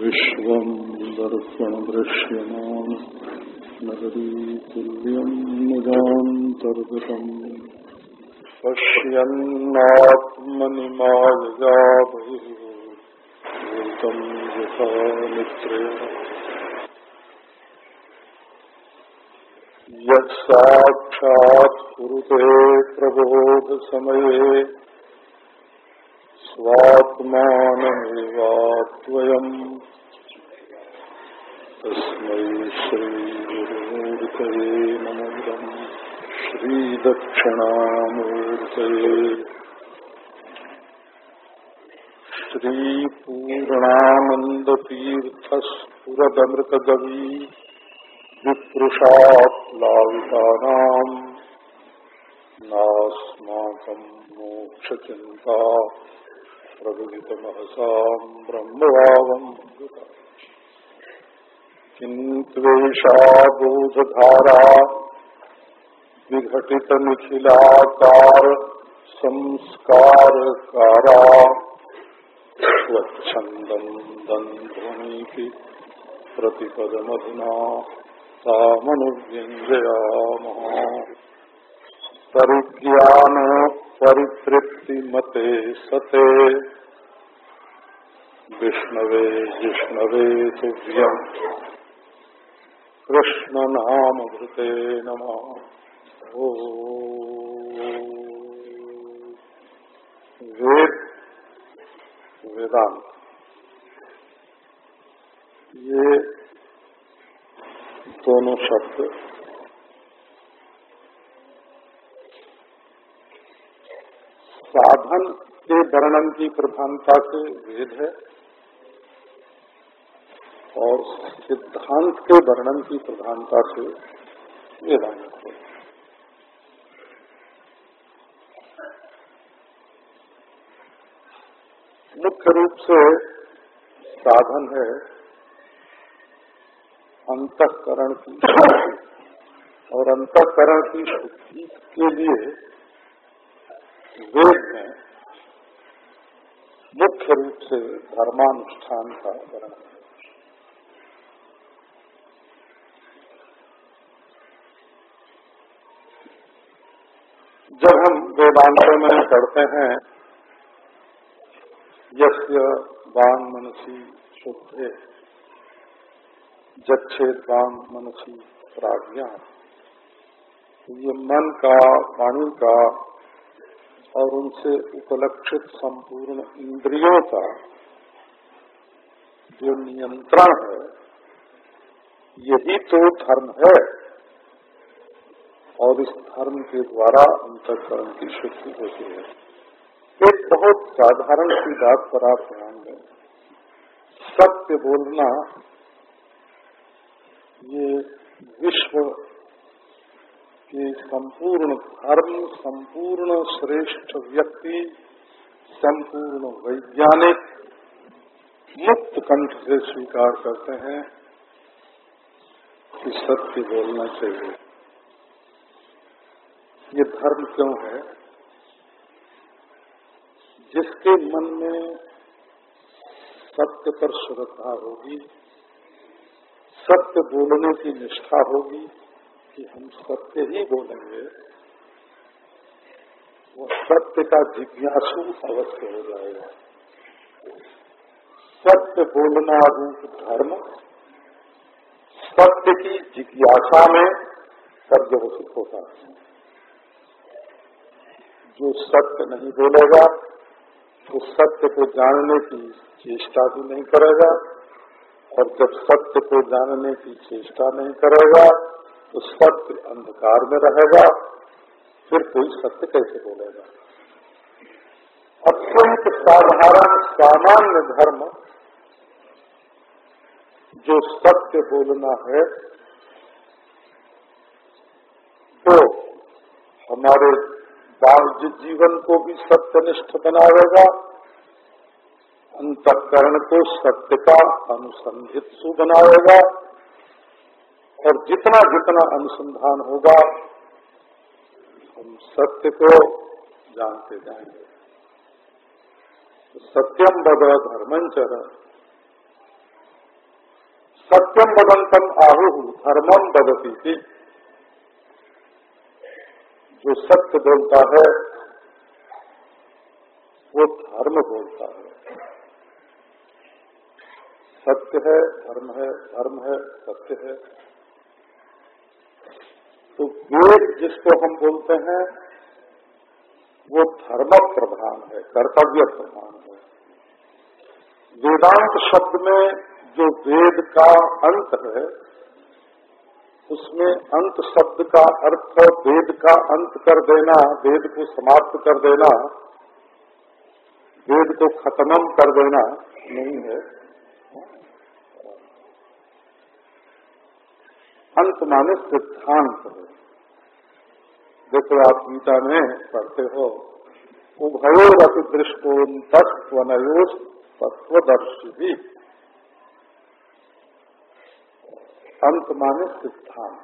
विश्वम् दर्पणदृश्यमान् नगरीतुल्यम् निजान्तर्गतम्। पश्यन्नात्मनिमायया बहिर्भूतम् यथा निद्रया यत्साक्षात् कुरुते प्रबोधसमये स्वात्मानमेवाद्वयम् तस्मै श्रीगुरुमूर्तये नमोदम्। श्रीदक्षिणामूर्तये। श्रीपूर्णानन्दतीर्थस्फुरदमृतगवी प्रविदितमहसाम् ब्रह्मभावम् किन्त्वेषा बोधधारा विघटितनिखिलाकार संस्कारकारा स्वच्छन्दम् दन्ध्वनीति प्रतिपदमधुना तामनुव्यञ्जयामः परिज्ञान परितृप्तिमते सते। विष्णवे जिष्णवे तुभ्यम् कृष्णनामभृते नमः। ओ वेद वेदांत। ये दोनों शब्द साधन के वर्णन की प्रधानता से वेद है और सिद्धांत के वर्णन की प्रधानता से वेदांत है। मुख्य रूप से साधन है अंतकरण की और अंतकरण की शुद्धि के लिए वेद में मुख्य रूप से धर्मानुष्ठान का वर्णन जब हम वेदांत में पढ़ते हैं, यस्य बांग मनसी शुद्धे, जच्छेद बांग मनसी प्राज्ञा। ये मन का, वाणी का और उनसे उपलक्षित संपूर्ण इंद्रियों का जो नियंत्रण है, यही तो धर्म है। और इस धर्म के द्वारा अंतकरण की शुद्धि होती है। एक बहुत साधारण सी बात पर आप ध्यान दें। सत्य बोलना ये विश्व के संपूर्ण धर्म, संपूर्ण श्रेष्ठ व्यक्ति, संपूर्ण वैज्ञानिक मुक्त कंठ से स्वीकार करते हैं कि सत्य बोलना चाहिए। ये धर्म क्यों है? जिसके मन में सत्य पर श्रद्धा होगी, सत्य बोलने की निष्ठा होगी कि हम सत्य ही बोलेंगे। वो सत्य का जिज्ञासु अवश्य हो जाएगा। सत्य बोलना रूप धर्म, सत्य की जिज्ञासा में पर्यवसित होता है। जो सत्य नहीं बोलेगा तो सत्य को जानने की चेष्टा भी नहीं करेगा, और जब सत्य को जानने की चेष्टा नहीं करेगा तो सत्य अंधकार में रहेगा, फिर कोई सत्य कैसे बोलेगा? अत्यंत साधारण सामान्य धर्म, जो सत्य बोलना है तो हमारे बाह्य जीवन को भी सत्यनिष्ठ बनाएगा, अंतकरण को सत्य का अनुसंधित सु बनाएगा और जितना जितना अनुसंधान होगा, हम सत्य को जानते जाएँगे। सत्यम बद धर्मंचर सत्यम बदंतम आहु धर्मम बदती थी जो सत्य बोलता है, वो धर्म बोलता है। सत्य है, धर्म है धर्म है, सत्य है। तो वेद जिसको हम बोलते हैं, वो धर्म प्रधान है, कर्तव्य प्रधान है। वेदांत शब्द में जो वेद का अंत है, उसमें अंत शब्द का अर्थ वेद का अंत कर देना, वेद को समाप्त कर देना, वेद को खत्म कर देना नहीं है। अंत माने सिद्धांत है। देखो आप गीता में पढ़ते हो, उभयोरपि दृष्टोन तत्वनयोस तत्वदर्शी भी अंत माने सिद्धांत।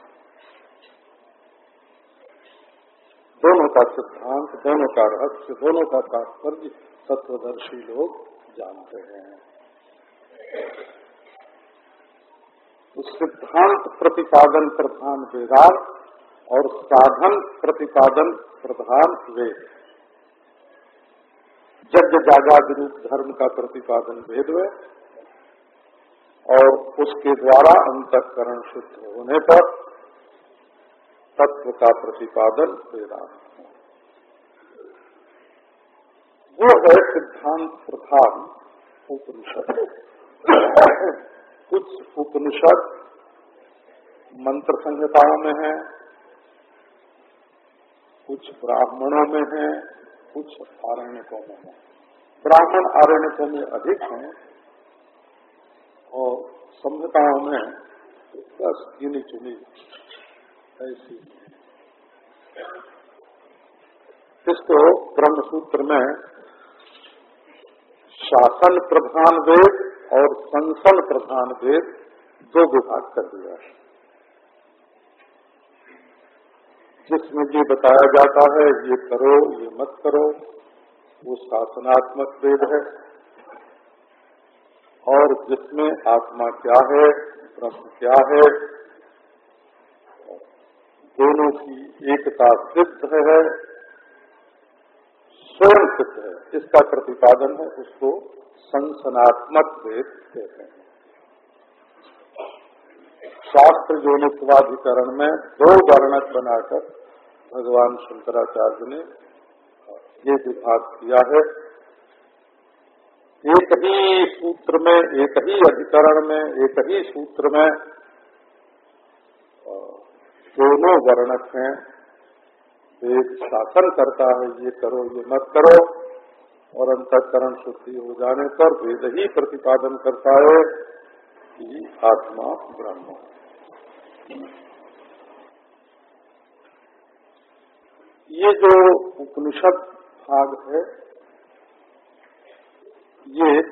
दोनों का सिद्धांत, दोनों का रहस्य, दोनों का तात्पर्य तत्वदर्शी लोग जानते हैं। सिद्धांत प्रतिपादन प्रधान वेदांत और साधन प्रतिपादन प्रधान वेद। यज्ञ जागा रूप धर्म का प्रतिपादन वेद में और उसके द्वारा अंतकरण शुद्ध होने पर तत्व का प्रतिपादन वेदांत वो है सिद्धांत प्रधान उपनिषद। कुछ उपनिषद मंत्र संहिताओं में है, कुछ ब्राह्मणों में है, कुछ आरण्यकों में है। ब्राह्मण आरण्यकों में अधिक हैं और संहिताओं में बस गिनी चुनी ऐसी। इसको ब्रह्मसूत्र में शासन प्रधान वेद और संसन प्रधान वेद दो विभाग कर दिया है। जिसमें ये बताया जाता है, ये करो, ये मत करो, वो शासनात्मक वेद है। और जिसमें आत्मा क्या है, ब्रह्म क्या है, दोनों की एकता सिद्ध है स्वयं सिद्ध है। इसका प्रतिपादन है, उसको संसनात्मक वेद कहते हैं। शास्त्र योनित्वाधिकरण में दो वर्णक बनाकर भगवान शंकराचार्य ने ये विभाग किया है। एक ही सूत्र में, एक ही अधिकरण में, एक ही सूत्र में दोनों वर्णक हैं। एक शासन करता है, ये करो, ये मत करो। और अंतकरण शुद्धि हो जाने पर वेद ही प्रतिपादन करता है कि आत्मा ब्रह्म ये जो उपनिषद भाग है, ये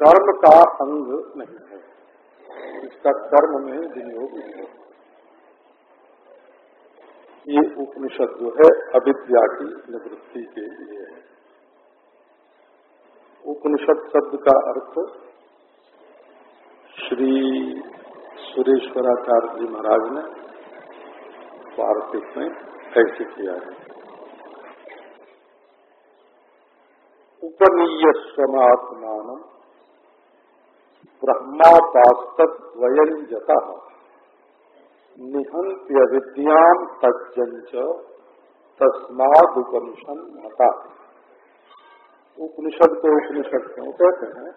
कर्म का अंग नहीं है। इसका कर्म में विनियोग है। ये उपनिषद जो है, अविद्या की निवृत्ति के लिए है। उपनिषद शब्द का अर्थ श्री सुरेश्वराचार्य जी महाराज ने पार्थिव में ऐसे किया है। उपनीय स्वमात्मान ब्रह्मापास्तवयन जता निहंत्य विद्याम तज्जंच तस्माद उपनिषद मता उपनिषद को उपनिषद क्यों कहते हैं?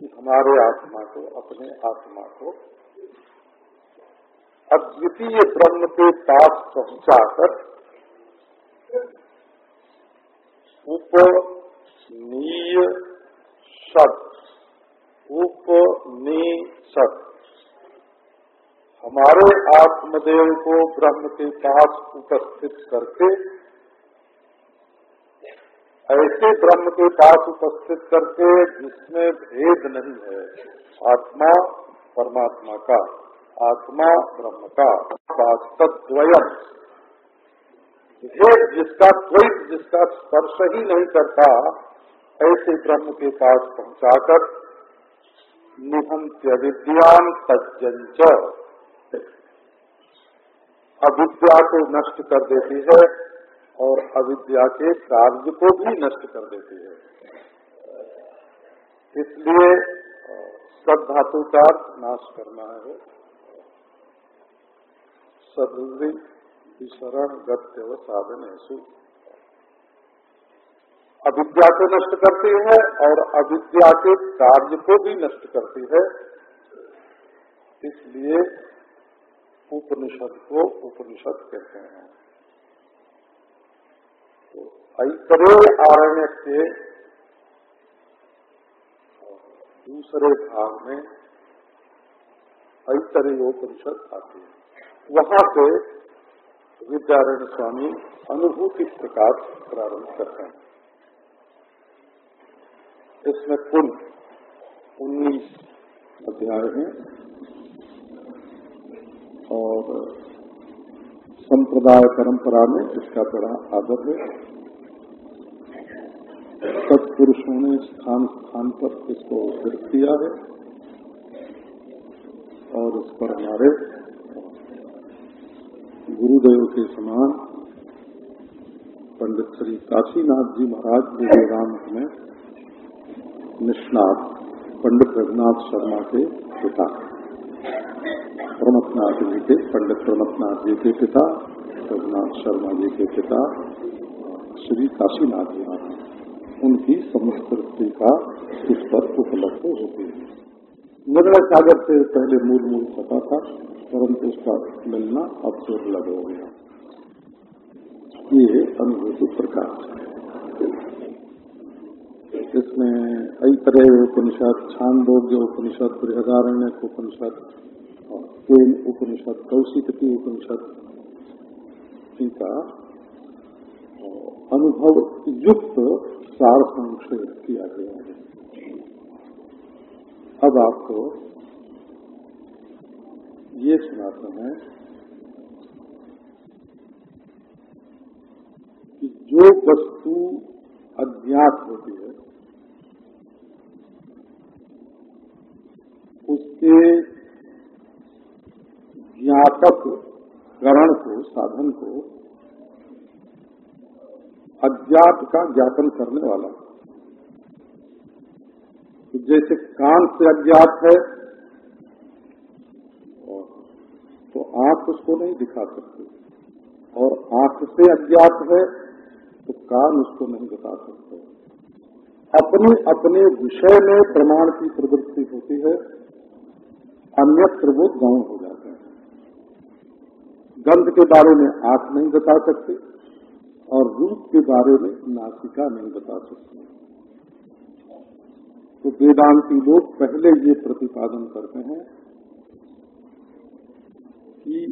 कि हमारे आत्मा को, अपने आत्मा को अद्वितीय ब्रह्म के पास पहुंचाकर उपनीय सद उपनिषद हमारे आत्मदेव को ब्रह्म के पास उपस्थित करके ऐसे ब्रह्म के पास उपस्थित करके जिसमें भेद नहीं है, आत्मा परमात्मा का, आत्मा ब्रह्म का वास्तवयम भेद जिसका कोई जिसका स्पर्श ही नहीं करता, ऐसे ब्रह्म के पास पहुंचाकर निहंत्य विद्याम तज्जंच अविद्या को नष्ट कर देती है और अविद्या के कार्य को भी नष्ट कर देती है। इसलिए सब धातु का नाश करना है। सदुरी शरण गत्य साधन अविद्या को नष्ट करती है और अविद्या के कार्य को भी नष्ट करती है। इसलिए उपनिषद को उपनिषद कहते हैं। ऐतरे आरण्य के दूसरे भाग में ऐतरेयोपनिषद आती है। वहाँ से विद्यारण स्वामी अनुभूति प्रकाश प्रारंभ करते हैं। इसमें कुल उन्नीस अध्याय हैं और संप्रदाय परंपरा में इसका बड़ा आदर है। सत्पुरुषों ने स्थान स्थान पर इसको सिर किया है और उस पर हमारे गुरुदेव के समान पंडित श्री काशीनाथ जी महाराज वेदांत में निष्णात पंडित रघुनाथ शर्मा के पिता, प्रमथनाथ जी के, पंडित प्रमथनाथ जी के पिता, रघुनाथ शर्मा जी के पिता, श्री काशीनाथ जी महाराज। उनकी संस्कृति का इस पर उपलब्ध होती है। निर्णय सागर से पहले मूल मूल पता था, परंतु उसका मिलना अब दुर्लभ हो गया। ये अनुभूति प्रकाश इसमें तरह उपनिषद, छांदोग्य उपनिषद, बृहदारण्य उपनिषद केन उपनिषद कौशिक की उपनिषद, इनका अनुभव युक्त सार संक्षेप किया गया है। अब आपको ये सुनाते हैं कि जो वस्तु अज्ञात होती है, उसके ज्ञापक करण को, साधन को अज्ञात का ज्ञापन करने वाला। तो जैसे कान से अज्ञात है तो आँख उसको नहीं दिखा सकते। और आँख से अज्ञात है तो कान उसको नहीं बता सकते। अपने अपने विषय में प्रमाण की प्रवृत्ति होती है, अन्यत्र वो गाँव हो जाते हैं। गंध के बारे में आँख नहीं बता सकती। और रूप के बारे में नासिका नहीं बता सकते। तो वेदांती लोग पहले ये प्रतिपादन करते हैं कि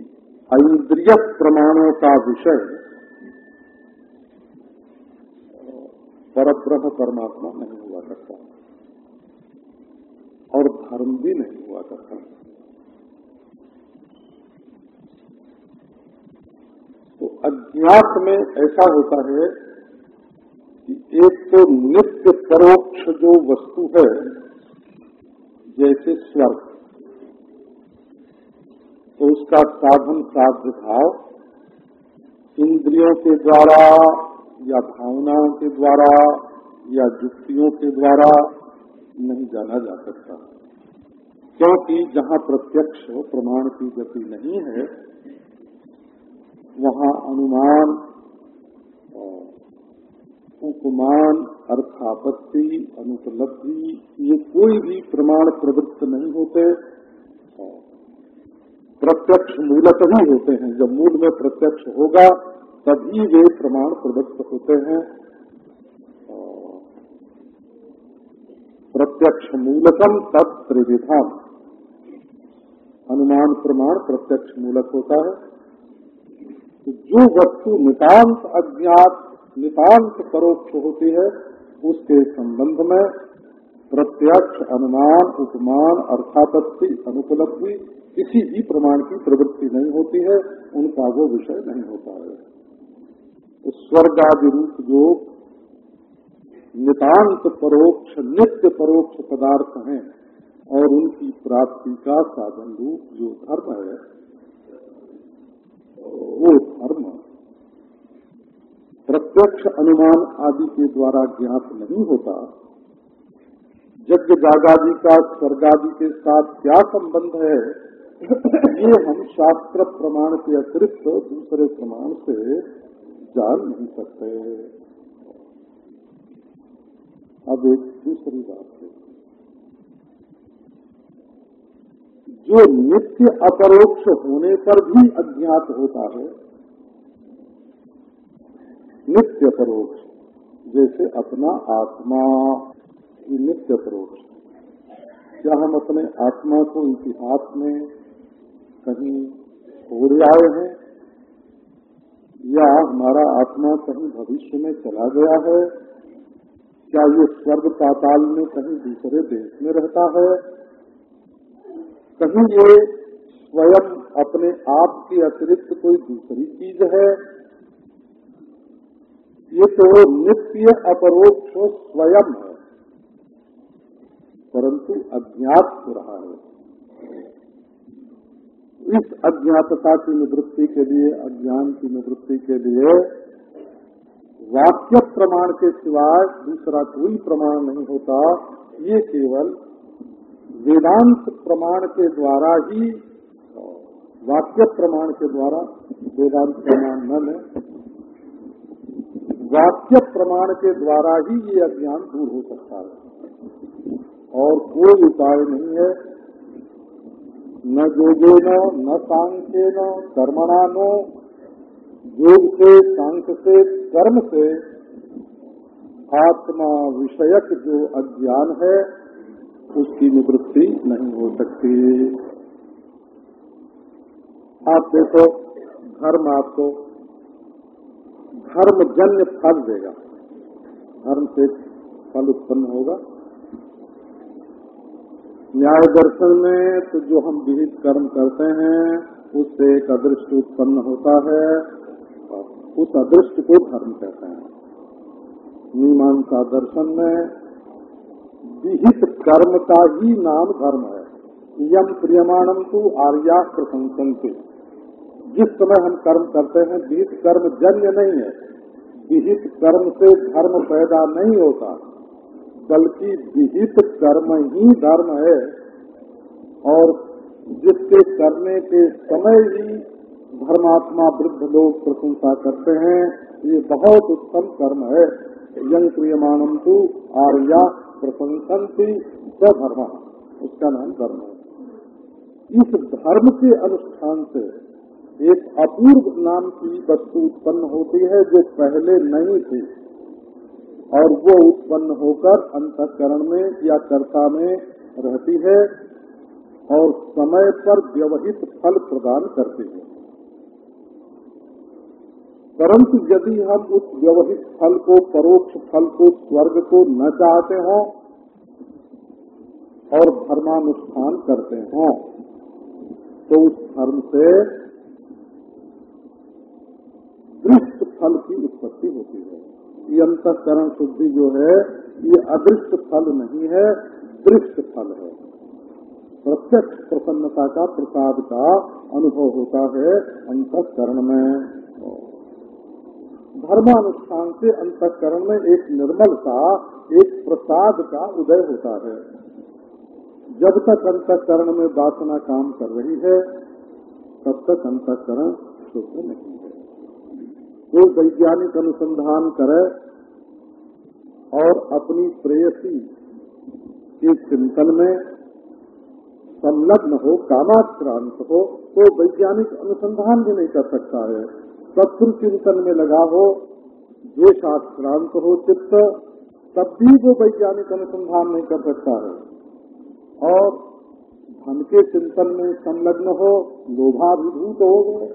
इंद्रिय प्रमाणों का विषय परब्रह्म परमात्मा नहीं हुआ करता और धर्म भी नहीं हुआ करता तो अज्ञात में ऐसा होता है कि एक तो नित्य परोक्ष जो वस्तु है, जैसे स्वर्ग। तो उसका साधन साध्य भाव इंद्रियों के द्वारा या भावनाओं के द्वारा या युक्तियों के द्वारा नहीं जाना जा सकता। क्योंकि जहाँ प्रत्यक्ष प्रमाण की गति नहीं है वहाँ अनुमान उपमान, अर्थापत्ति, अनुपलब्धि, ये कोई भी प्रमाण प्रवृत्त नहीं होते। प्रत्यक्ष मूलत ही होते हैं। जब मूल में प्रत्यक्ष होगा, तभी वे प्रमाण प्रवृत्त होते हैं। प्रत्यक्ष मूलकम तत् त्रिविधान अनुमान प्रमाण प्रत्यक्ष मूलक होता है। जो वस्तु नितांत अज्ञात, नितांत परोक्ष होती है, उसके संबंध में प्रत्यक्ष अनुमान, उपमान, अर्थापत्ति, अनुपलब्धि किसी भी प्रमाण की प्रवृत्ति नहीं होती है, उनका वो विषय नहीं होता है। तो स्वर्ग आदि रूप जो नितांत परोक्ष, नित्य परोक्ष पदार्थ हैं, और उनकी प्राप्ति का साधन रूप जो धर्म है वो धर्म प्रत्यक्ष अनुमान आदि के द्वारा ज्ञात नहीं होता यज्ञ जागादि का स्वर्गादि के साथ क्या संबंध है, ये हम शास्त्र प्रमाण के अतिरिक्त दूसरे प्रमाण से जान नहीं सकते। अब एक दूसरी बात है। जो नित्य अपरोक्ष होने पर भी अज्ञात होता है, नित्य परोक्ष, जैसे अपना आत्मा की नित्य परोक्ष। क्या हम अपने आत्मा को इतिहास में कहीं हो आए हैं? या हमारा आत्मा कहीं भविष्य में चला गया है? क्या ये स्वर्ग पाताल में कहीं दूसरे देश में रहता है? कहीं ये स्वयं अपने आप के अतिरिक्त कोई दूसरी चीज़ है? ये तो नित्य अपरोक्ष स्वयं है, परंतु अज्ञात हो रहा है। इस अज्ञातता की निवृत्ति के लिए, अज्ञान की निवृत्ति के लिए वाक्य प्रमाण के सिवाय दूसरा कोई प्रमाण नहीं होता। ये केवल वेदांत प्रमाण के द्वारा ही, वाक्य प्रमाण के द्वारा वेदांत प्रमाण न ले, वाक्य प्रमाण के द्वारा ही ये अज्ञान दूर हो सकता है। और कोई उपाय नहीं है। न योगेन, न सांख्यन कर्मणा नो योग से सांख्य से, कर्म से आत्मा विषयक जो अज्ञान है उसकी निवृत्ति नहीं हो सकती। आप देखो, धर्म आपको धर्म जन्य फल देगा। धर्म से फल उत्पन्न होगा। न्याय दर्शन में तो जो हम विहित कर्म करते हैं, उससे एक अदृष्ट उत्पन्न होता है उस अदृष्ट को धर्म कहते हैं। मीमांसा दर्शन में विहित कर्म का ही नाम धर्म है। यम प्रियमाणम तू आर्या प्रशंसनते। जिस समय हम कर्म करते हैं, विहित कर्म जन्य नहीं है। विहित कर्म से धर्म पैदा नहीं होता। बल्कि विहित कर्म ही धर्म है। और जिसके करने के समय ही धर्मात्मा वृद्ध लोग प्रशंसा करते हैं, ये बहुत उत्तम कर्म है। यंग क्रियमाणम तू आर्या प्रशंसनती स्वधर्म उसका नाम धर्म है। इस धर्म के अनुष्ठान से एक अपूर्व नाम की वस्तु उत्पन्न होती है जो पहले नहीं थी, और वो उत्पन्न होकर अंतकरण में या कर्ता में रहती है और समय पर व्यवहित फल प्रदान करती है। परंतु यदि हम उस व्यवहित फल को, परोक्ष फल को, स्वर्ग को न चाहते हों और धर्मानुष्ठान करते हों तो उस धर्म से दृष्ट फल की उत्पत्ति होती है। ये अंतकरण शुद्धि जो है, ये अदृष्ट फल नहीं है, दृष्ट फल है। प्रत्यक्ष प्रसन्नता का, प्रसाद का अनुभव होता है अंतकरण में। धर्मानुष्ठान से अंतकरण में एक निर्मल का एक प्रसाद का उदय होता है। जब तक अंतकरण में वासना काम कर रही है, तब तक अंतकरण शुद्ध नहीं है। वो वैज्ञानिक अनुसंधान करे और अपनी प्रेयसी के चिंतन में संलग्न हो कामाक्रांत हो तो वैज्ञानिक अनुसंधान भी नहीं कर सकता है। शत्रु चिंतन में लगा हो द्वेशाक्रांत हो चित्त, तब भी वो वैज्ञानिक अनुसंधान नहीं कर सकता है। और धन के चिंतन में संलग्न हो, लोभाभिभूत हो गए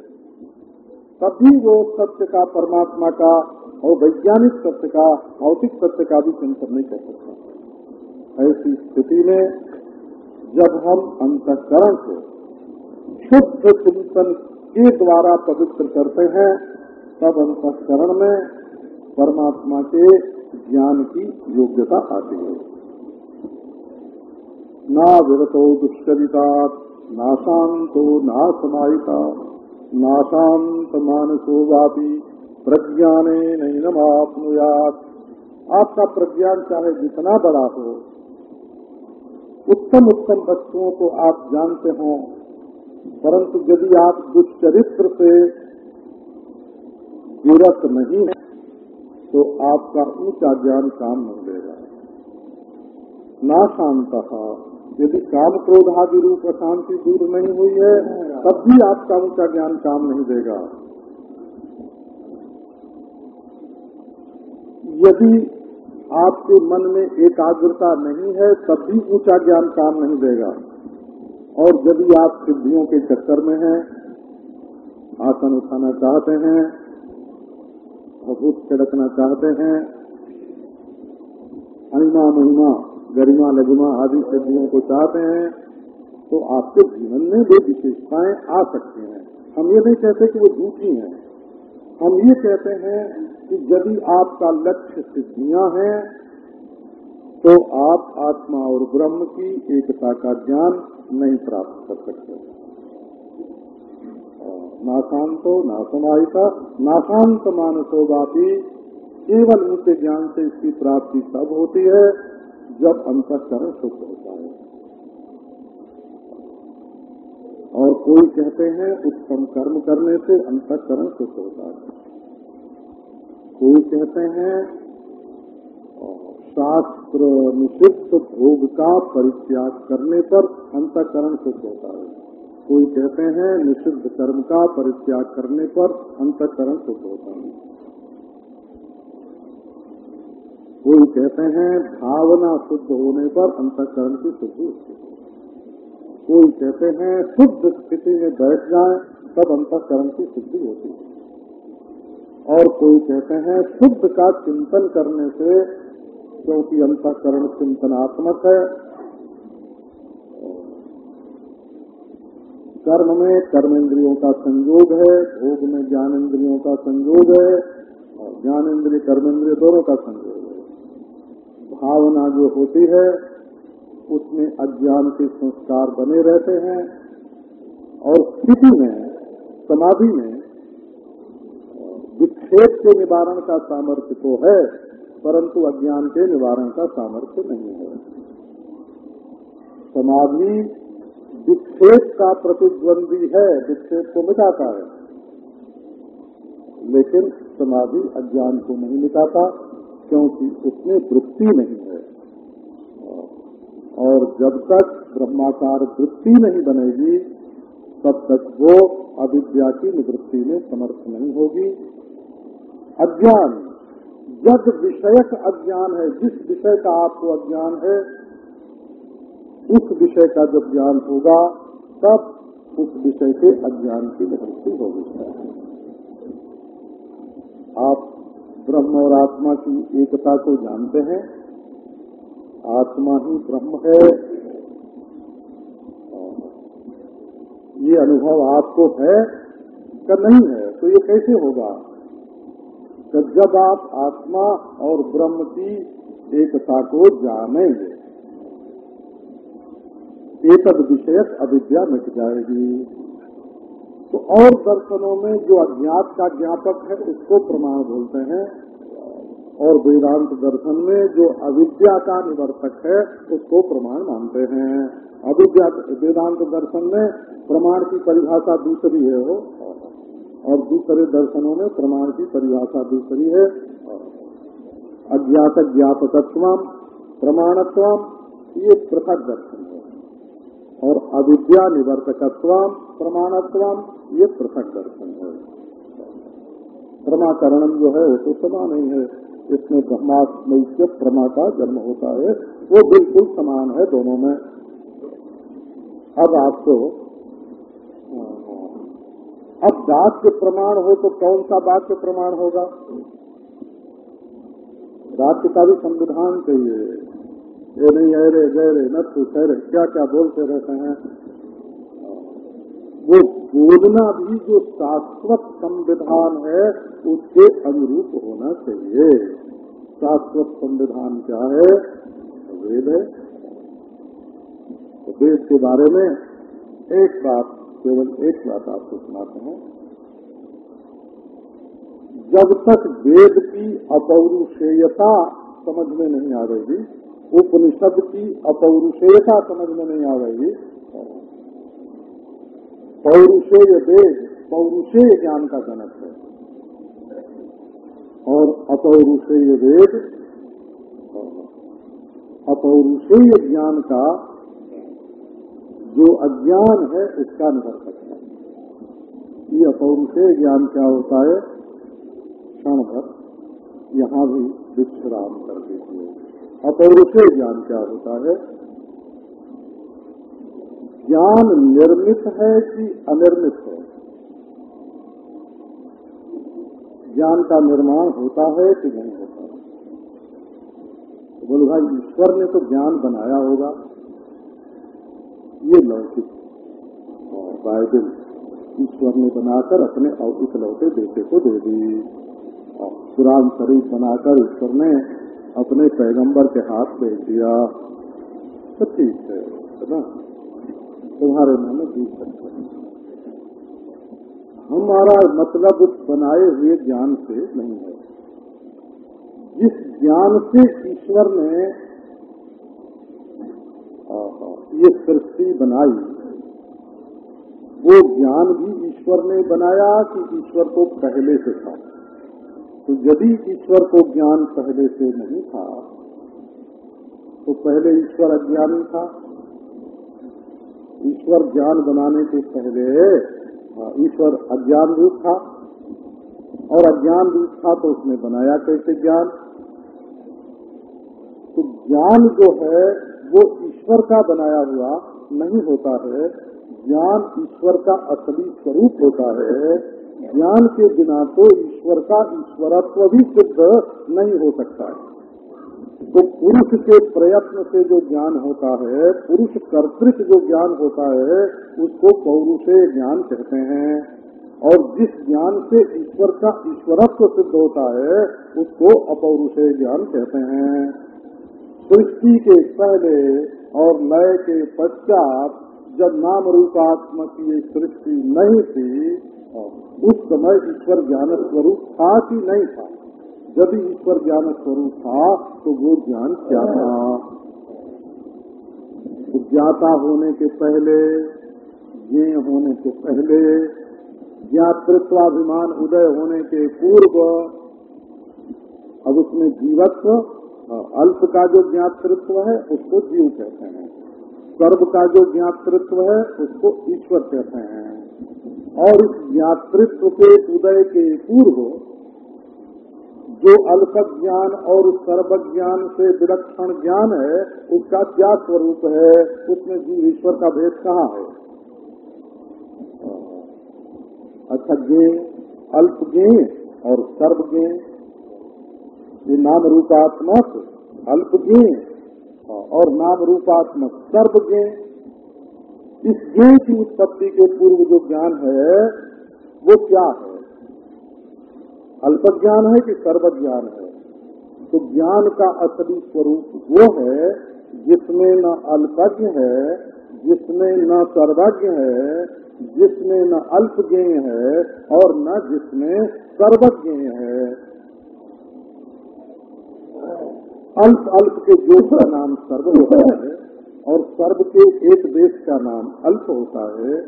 तभी वो सत्य का, परमात्मा का और वैज्ञानिक सत्य का, भौतिक सत्य का भी चिंतन नहीं कर सकता। ऐसी स्थिति में जब हम अंतकरण को शुद्ध चिंतन के द्वारा पवित्र करते हैं, तब अंतकरण में परमात्मा के ज्ञान की योग्यता आती है। ना विरतो दुष्चरिता नाशांतो ना शांत मानसो वापी, प्रज्ञाने नहीं नमापनुयात आपका प्रज्ञान चाहे जितना बड़ा हो उत्तम उत्तम वस्तुओं को आप जानते हो परंतु यदि आप दुष्चरित्र से विरत नहीं है तो आपका ऊँचा ज्ञान काम नहीं देगा ना शांत यदि काम क्रोध आदि रूप अशांति दूर नहीं हुई है, तब भी आपका ऊँचा ज्ञान काम नहीं देगा। यदि आपके मन में एकाग्रता नहीं है, तब भी ऊँचा ज्ञान काम नहीं देगा। और यदि आप सिद्धियों के चक्कर में हैं, आसन उठाना चाहते हैं भूत छिड़कना चाहते हैं, अनिमा महिमा, गरिमा लघिमा आदि सिद्धियों को चाहते हैं तो आपके जीवन में वे विशेषताएँ आ सकती हैं। हम ये नहीं कहते कि वो झूठी हैं। हम ये कहते हैं कि यदि आपका लक्ष्य सिद्धियाँ हैं तो आप आत्मा और ब्रह्म की एकता का ज्ञान नहीं प्राप्त कर सकते नाशांतो नासमायिका नाशांत मानसो बापी केवल ऊँचे ज्ञान से इसकी प्राप्ति तब होती है, जब अंतकरण सुख होता है। और कोई कहते हैं, उत्तम कर्म करने से अंतकरण सुख होता है। कोई कहते हैं शास्त्र निषिद्ध भोग का परित्याग करने पर अंतकरण सुख होता है। कोई कहते हैं निषिद्ध कर्म का परित्याग करने पर अंतकरण सुख होता है। कोई कहते हैं भावना शुद्ध होने पर अंतकरण की शुद्धि होती है। कोई कहते हैं शुद्ध स्थिति में बैठ जाए, तब अंतकरण की शुद्धि होती है। और कोई कहते हैं शुद्ध का चिंतन करने से क्योंकि अंतकरण चिंतनात्मक है। कर्म में कर्मेंद्रियों का संयोग है, भोग में ज्ञान इंद्रियों का संयोग है, और ज्ञान इंद्रिय कर्मेंद्रिय दोनों का संयोग है। भावना जो होती है, उसमें अज्ञान के संस्कार बने रहते हैं, और स्थिति में, समाधि में, विक्षेप के निवारण का सामर्थ्य तो है। परंतु अज्ञान के निवारण का सामर्थ्य नहीं है। समाधि विक्षेप का प्रतिद्वंदी है, विक्षेप को मिटाता है। लेकिन समाधि अज्ञान को नहीं मिटाता, क्योंकि उसमें वृत्ति नहीं है। और जब तक ब्रह्माकार वृत्ति नहीं बनेगी, तब तक वो अविद्या की निवृत्ति में समर्थ नहीं होगी। अज्ञान जग विषयक अज्ञान है, जिस विषय का आपको अज्ञान है, उस विषय का जब ज्ञान होगा, तब उस विषय के अज्ञान की निवृत्ति होगी आप ब्रह्म और आत्मा की एकता को जानते हैं, आत्मा ही ब्रह्म है। ये अनुभव आपको है का नहीं है? तो ये कैसे होगा? कि जब आप आत्मा और ब्रह्म की एकता को जानेंगे एक विषयक अविद्या मिट जाएगी। तो और दर्शनों में जो अज्ञात का ज्ञापक है, उसको प्रमाण बोलते हैं। और वेदांत दर्शन में जो अविद्या का निवर्तक है, उसको प्रमाण मानते हैं। अविद्या वेदांत दर्शन में प्रमाण की परिभाषा दूसरी है वो। और दूसरे दर्शनों में प्रमाण की परिभाषा दूसरी है, अज्ञात ज्ञापकत्व प्रमाणत्व ये पृथक दर्शन है। और अविद्या निवर्तकत्व प्रमाणत्व ये पृथक दर्शन है। प्रमाकरण जो है, वो तो समान नहीं है। इसमें ब्रह्मात्म से प्रमा का जन्म होता है, वो बिल्कुल समान है दोनों में। अब आपको अब वाक्य प्रमाण हो तो कौन सा वाक्य प्रमाण होगा? वाक्य का भी संविधान चाहिए ये नहीं अरे गहरे न तो क्या क्या बोलते रहते हैं? वो बोलना भी जो शाश्वत संविधान है, उसके अनुरूप होना चाहिए। शाश्वत संविधान क्या है? वेद है। तो वेद के बारे में एक बात केवल एक बात आपको सुनाते हैं। जब तक वेद की अपौरुषेयता समझ में नहीं आ रही, उपनिषद की अपौरुषेयता समझ में नहीं आ रही, पौरुषेय वेद, पौरुषेय ज्ञान का जनक है। और अपौरुषेय वेद, अपौरुषेय ज्ञान का जो अज्ञान है, उसका निवर्तक है। ये अपौरुषेय ज्ञान क्या होता है? क्षण भर यहाँ भी विश्राम कर दीजिए अपौरुषेय ज्ञान क्या होता है? ज्ञान निर्मित है कि अनिर्मित है? ज्ञान का निर्माण होता है कि नहीं होता? तो बोलो भाई, ईश्वर ने तो ज्ञान बनाया होगा। ये लौकिक बाइबल ईश्वर ने बनाकर अपने इकलौते बेटे को दे दी। कुरान शरीफ बनाकर ईश्वर ने अपने पैगंबर के हाथ भेज दिया। तो ठीक है ना? तुम्हारे मन में सकते हमारा मतलब उस बनाए हुए ज्ञान से नहीं है। जिस ज्ञान से ईश्वर ने ये सृष्टि बनाई। वो ज्ञान भी ईश्वर ने बनाया कि ईश्वर को पहले से था। तो यदि ईश्वर को ज्ञान पहले से नहीं था तो पहले ईश्वर अज्ञानी था। ईश्वर ज्ञान बनाने के पहले हाँ, ईश्वर अज्ञान रूप था। और अज्ञान रूप था तो उसने बनाया कैसे ज्ञान? तो ज्ञान जो है वो ईश्वर का बनाया हुआ नहीं होता है। ज्ञान ईश्वर का असली स्वरूप होता है। ज्ञान के बिना तो ईश्वर का ईश्वरत्व भी सिद्ध नहीं हो सकता है। तो पुरुष के प्रयत्न से जो ज्ञान होता है, पुरुष कर्तृक जो ज्ञान होता है, उसको पौरुषे ज्ञान कहते हैं। और जिस ज्ञान से ईश्वर का ईश्वरत्व सिद्ध होता है, उसको अपौरुषे ज्ञान कहते हैं। सृष्टि के पहले और नए के पश्चात जब नाम रूपात्मक ये सृष्टि नहीं थी, उस समय ईश्वर ज्ञान स्वरूप था कि नहीं था? यदि ईश्वर ज्ञान स्वरूप था तो वो ज्ञान क्या था? ज्ञाता होने के पहले, ये होने के पहले ज्ञातृत्वाभिमान उदय होने के पूर्व, अब उसमें जीवत्व अल्प का जो ज्ञातृत्व है, उसको जीव कहते हैं। सर्व का जो ज्ञातृत्व है, उसको ईश्वर कहते हैं। और इस ज्ञातृत्व के उदय के पूर्व, जो अल्प ज्ञान और सर्व ज्ञान से विलक्षण ज्ञान है, उसका क्या स्वरूप है? उसमें जीव ईश्वर का भेद कहाँ है? अच्छा गे अल्प गे और सर्व गे ये नाम रूपात्मक अल्प गे और नाम रूपात्मक सर्व गे इस गे की उत्पत्ति के पूर्व जो ज्ञान है, वो क्या है? अल्प ज्ञान है कि सर्व ज्ञान है? तो ज्ञान का असली स्वरूप वो है जिसमें न अल्पज्ञ है, जिसमें न सर्वज्ञ है, जिसमें न अल्पज्ञ है और न जिसमें सर्वज्ञ है। अल्प अल्प के जो का नाम सर्व होता है और सर्व के एक देश का नाम अल्प होता है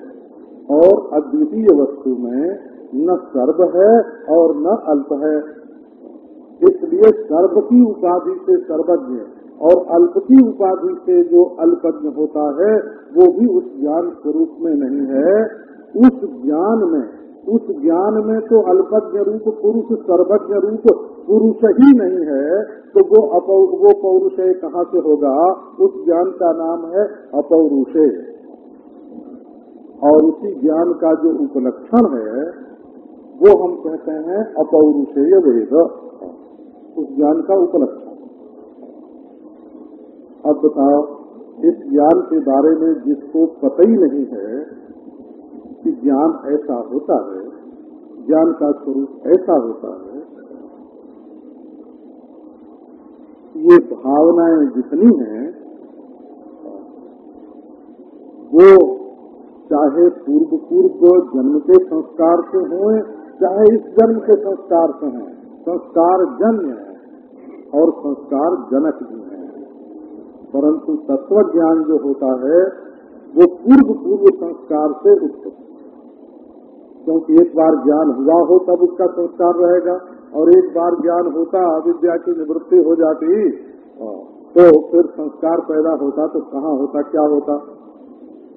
और अद्वितीय वस्तु में न सर्व है और न अल्प है। इसलिए सर्व की उपाधि से सर्वज्ञ और अल्प की उपाधि से जो अल्पज्ञ होता है, वो भी उस ज्ञान स्वरूप में नहीं है। उस ज्ञान में, उस ज्ञान में तो अल्पज्ञ रूप, पुरुष सर्वज्ञ रूप पुरुष ही नहीं है तो वो अपौ, वो पौरुषय कहाँ से होगा? उस ज्ञान का नाम है अपौरुषे। और उसी ज्ञान का जो उपलक्षण है, वो हम कहते हैं अपौरुषेय वेद। उस ज्ञान का उपलक्षण। अब बताओ, इस ज्ञान के बारे में जिसको पता ही नहीं है कि ज्ञान ऐसा होता है, ज्ञान का स्वरूप ऐसा होता है ये भावनाएँ जितनी हैं, वो चाहे पूर्व पूर्व जन्म के संस्कार से हों, चाहे इस जन्म के संस्कार से हैं, संस्कार जन्य है और संस्कार जनक भी है। परंतु तत्व ज्ञान जो होता है, वो पूर्व पूर्व संस्कार से उत्पन्न क्योंकि एक बार ज्ञान हुआ हो, तब उसका संस्कार रहेगा। और एक बार ज्ञान होता, अविद्या की निवृत्ति हो जाती तो फिर संस्कार पैदा होता तो कहाँ होता, क्या होता?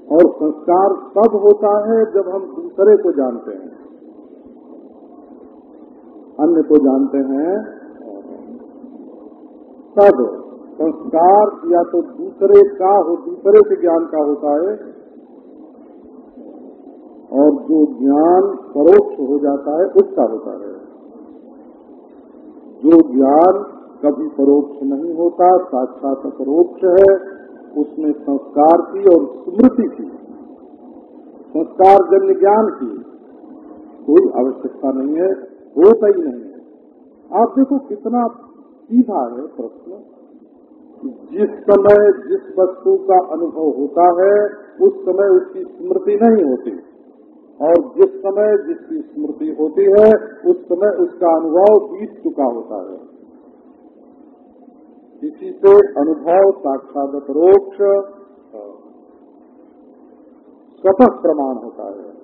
और संस्कार तब होता है जब हम दूसरे को जानते हैं। अन्य को जानते हैं, तब संस्कार या तो दूसरे का हो, दूसरे के ज्ञान का होता है, और जो ज्ञान परोक्ष हो जाता है, उसका होता है। जो ज्ञान कभी परोक्ष नहीं होता, साक्षात परोक्ष है, उसमें संस्कार की और स्मृति की संस्कार जन्य ज्ञान की कोई आवश्यकता नहीं है, होता ही नहीं है। आप देखो कितना सीधा है प्रश्न। जिस समय जिस वस्तु का अनुभव होता है, उस समय उसकी स्मृति नहीं होती। और जिस समय जिसकी स्मृति होती है, उस समय उसका अनुभव बीत चुका होता है। इसी से अनुभव साक्षात परोक्ष स्वतः प्रमाण होता है।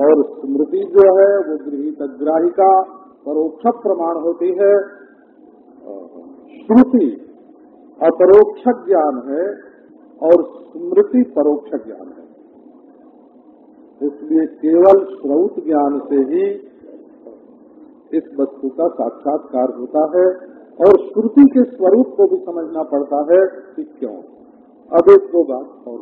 और स्मृति जो है, वो गृहित ग्राहिका परोक्ष प्रमाण होती है। श्रुति अपरोक्ष ज्ञान है और स्मृति परोक्ष ज्ञान है। इसलिए केवल श्रौत ज्ञान से ही इस वस्तु का साक्षात्कार होता है और श्रुति के स्वरूप को भी समझना पड़ता है कि क्यों। अब एक दो बात और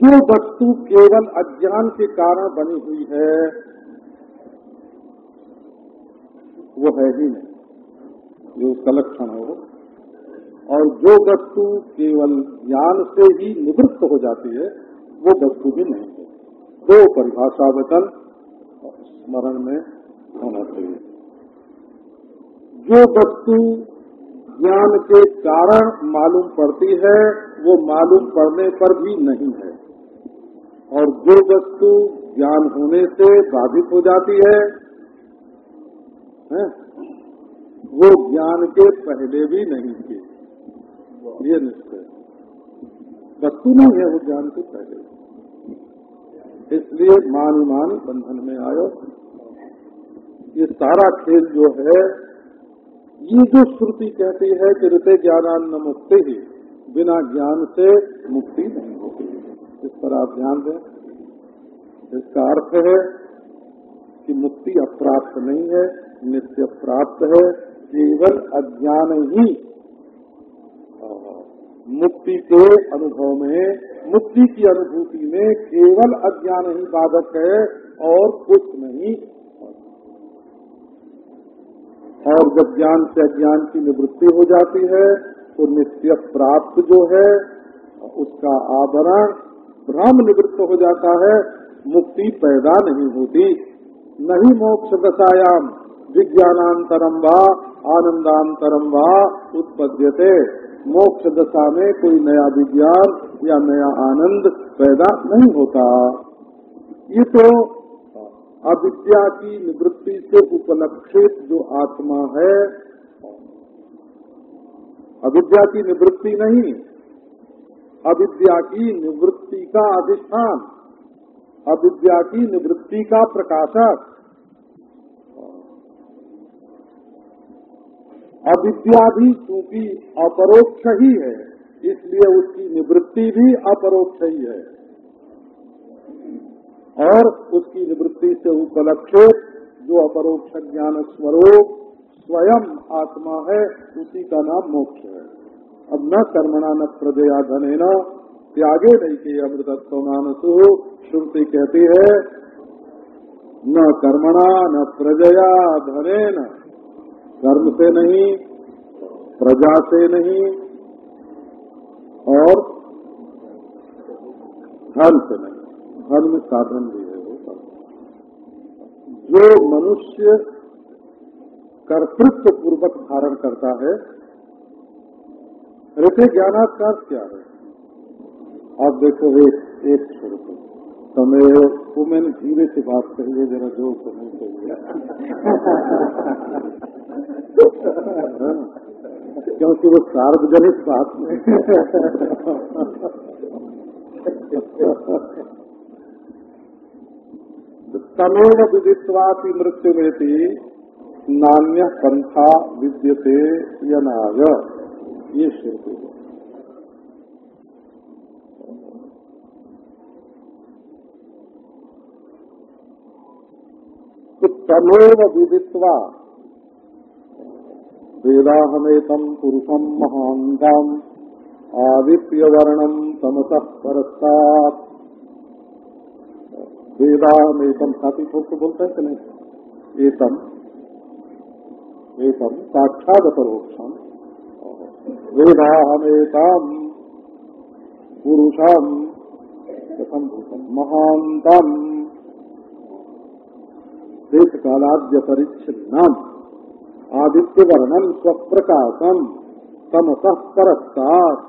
जो वस्तु केवल अज्ञान के कारण बनी हुई है, वो है ही नहीं। जो उसका लक्षण हो और जो वस्तु केवल ज्ञान से ही निवृत्त हो जाती है वो वस्तु भी नहीं है। दो परिभाषा वचन स्मरण में होना चाहिए। जो वस्तु ज्ञान के कारण मालूम पड़ती है वो मालूम पड़ने पर भी नहीं है। और जो वस्तु ज्ञान होने से बाधित हो जाती है, है वो ज्ञान के पहले भी नहीं थी। ये निश्चय वस्तु नहीं है वो ज्ञान से पहले इसलिए मान मान बंधन में आयो। ये सारा खेल जो है, ये जो श्रुति कहती है कि ऋते ज्ञानान्न मुक्ति ही, बिना ज्ञान से मुक्ति नहीं होती। इस पर आप ध्यान दें। इसका अर्थ है कि मुक्ति अप्राप्त नहीं है, नित्य प्राप्त है, केवल अज्ञान ही मुक्ति के अनुभव में, मुक्ति की अनुभूति में केवल अज्ञान ही बाधक है और कुछ नहीं। और जब ज्ञान से अज्ञान की निवृत्ति हो जाती है तो नित्य प्राप्त जो है, उसका आवरण भ्रम निवृत्त हो जाता है, मुक्ति पैदा नहीं होती। नहीं मोक्ष दशायाम विज्ञानांतरम व आनंदांतरम व, उत्पद्यते। मोक्ष दशा में कोई नया विज्ञान या नया आनंद पैदा नहीं होता। ये तो अविद्या की निवृत्ति से उपलक्षित जो आत्मा है, अविद्या की निवृत्ति नहीं, अविद्या की निवृत्ति का अधिष्ठान, अविद्या की निवृत्ति का प्रकाशक। अविद्या भी चूँकि अपरोक्ष ही है, इसलिए उसकी निवृत्ति भी अपरोक्ष ही है। और उसकी निवृत्ति से उपलक्षित जो अपरोक्ष ज्ञान स्वरूप स्वयं आत्मा है, उसी का नाम मोक्ष है। अब न कर्मणा न प्रजया धने न त्यागे नहीं के अमृतत्व मानसु, श्रुति कहती है, न कर्मणा न प्रजया धने न कर्म से नहीं, प्रजा से नहीं, और धन से नहीं। धन में साधन भी है वो जो मनुष्य कर्तृत्व पूर्वक धारण करता है रहते ज्ञानात्कार क्या है? आप देखो एक एक छोड़ समय वो मैंने धीरे से बात कही है जरा ज़ोर से नहीं कही क्योंकि वो सार्वजनिक बात नहीं तमेव विदित्वाति मृत्यु में थी नान्य पंथा विद्यते यनाय। ये श्रुति तो तमेव विदित्वा वेदाहमेतम पुरुषम महांगम आदित्य वर्णम तमस परस्तात्। वेदाहमेतम साथी ठोक बोलते हैं कि नहीं? एतम एतम साक्षात परोक्षम वेदाहमेतम पुरुषम कथम महांतम देश कालाद्य परिच्छिन्नम आदित्य वर्णन स्वप्रकाशम। तमस परस्तात्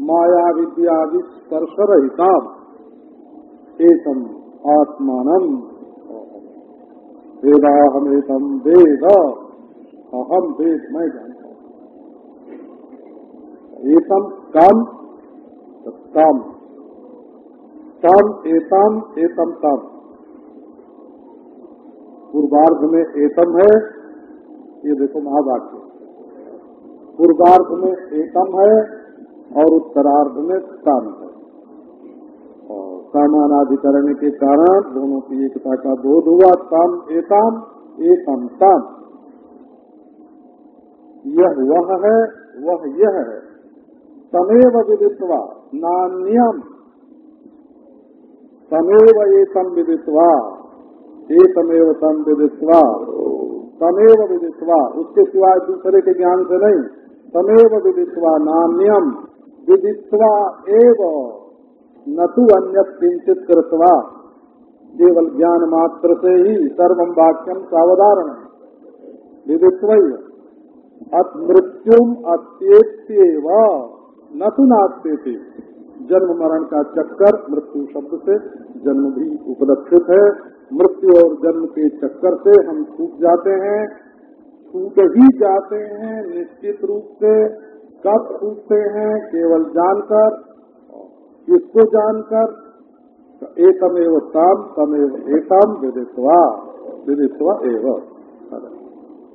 माया विद्या स्पर्श रहिता एकम आत्मान वेदाहमेतम वेद। अहम वेद मैं जानता हूँ एकम काम काम काम एतम एतम काम पूर्वार्ध में एतम है। ये देखो महावाक्य पूर्वार्ध में एकम है और उत्तरार्ध में काम है। और कामानाधिकरण के कारण दोनों की एकता का बोध हुआ। ताम एताम एकम ताम यह वह है, वह यह है। तमेव विदित्वा, नान्यम। तमेव एकम विदित्वा, एकमेव तम विदित्वा। तमेव विदित्वा। उसके सिवाय दूसरे के ज्ञान से नहीं। तमेव विदित्वा नान्यम विदित्वा एव। न तो अन्य किंचित कृतवा। केवल ज्ञान मात्र से ही सर्वम वाक्यम सावधारण विदित्व मृत्युम अत्येव न तो नास्ते जन्म मरण का चक्कर, मृत्यु शब्द से जन्म भी उपलक्षित है। मृत्यु और जन्म के चक्कर से हम छूट जाते हैं, छूट ही जाते हैं निश्चित रूप से कब छूटते हैं केवल जानकर, किसको जानकर? एकमेव ताम तमेव एकम विदित्वा विदित्वा एवं।